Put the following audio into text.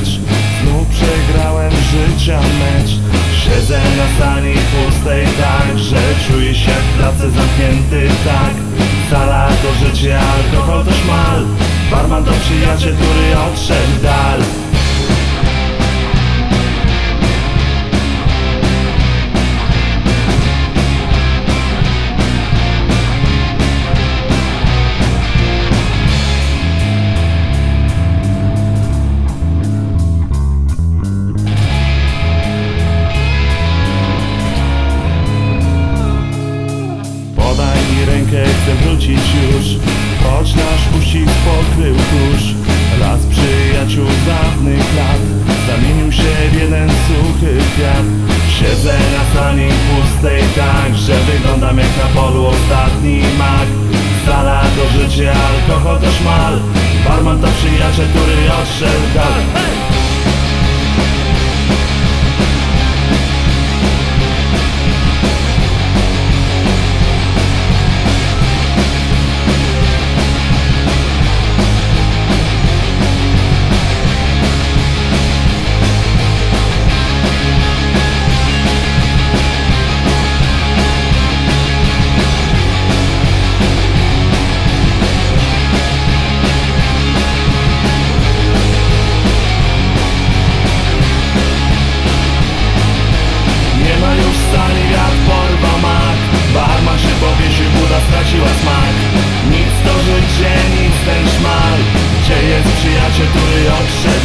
rzecz Znów przegrałem życia mecz. Siedzę na sali pustej tak Że czuję się jak w pracy zamknięty tak. Sala to życie, alkohol to szmal. Barman to przyjaciel, który odszedł dal. Kwiat Siedzę na sali pustej tak Że wyglądam jak na polu ostatni mak. Sala to życie, alkohol to szmal. Barman to przyjaciel, który odszedł dalej się tu i odszedł